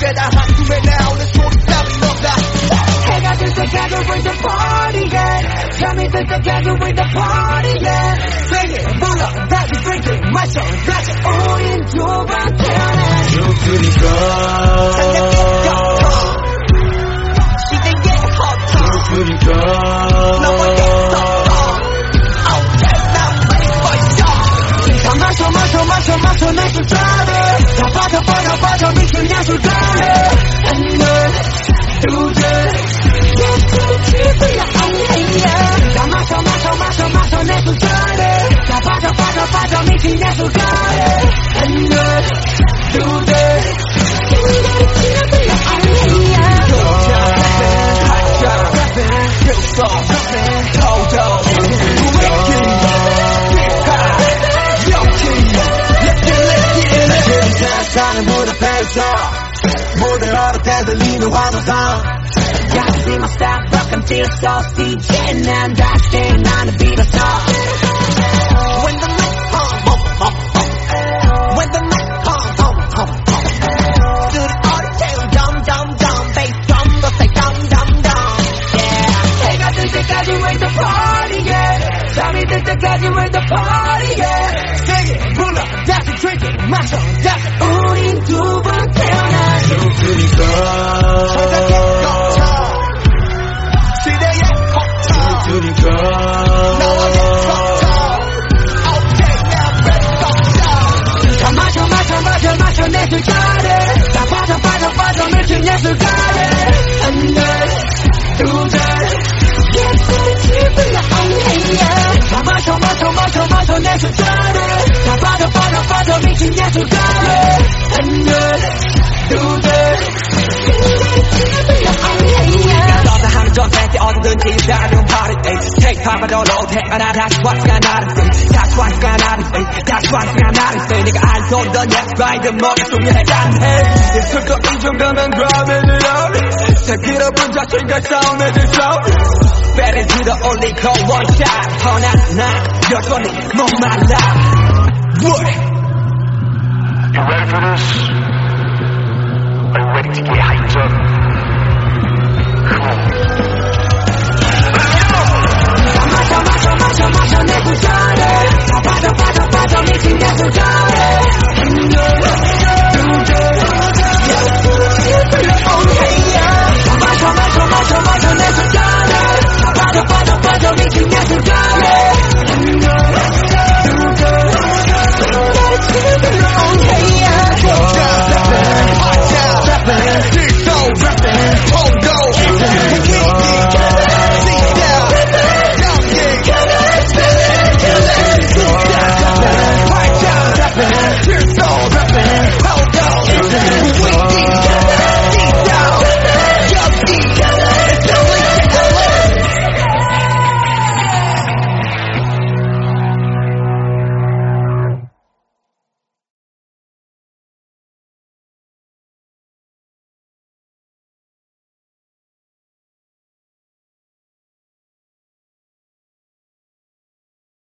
said I have to it now. Let's go to that. Hang out this together with the party, yet? Tell me this together with the party, yeah. It, roll up, that's drinking, macho, that's all into my talent. You could go. 마셔 마셔 마셔 내 술자리 다 빠져 빠져 빠져 미친 예술가리 한눈 두들 예술을 엉해야 다 마셔 마셔 마셔 마셔 내 술자리 다 빠져 빠져 빠져 미친 예술가리 한눈 두들 예 술을 엉해야 사는 무대에서 무대 어렵게 들리는 환호성 Gotta be my style, rock until it's all DJ 난 다시 나는 비로소 When the mic hum, hum, hum, hum. When the mic hum, hum, hum, hum. Do the auto dum dum dum, bass drum, the say dum dum dum. Yeah. 해가 뜰 때까지 with the party yeah 잠이 들 때까지 with the party yeah Sing it, 불러, 다시 drink it, 마셔, 다시 우린 두 번 전 때 어디든지 다른 party ey. Take time but all 태어나 다시 왔으가 나를 say 다시 왔으가 나를 say 다시 왔으가 나를 say 내가 안 쏟던 예스라이드 머릿속에 짠해 있을 거 이 정도면 그러면 Take it up 자신과 싸움해줄 sound Fat into the only call one shot 허난 나 여전히 목말라 What?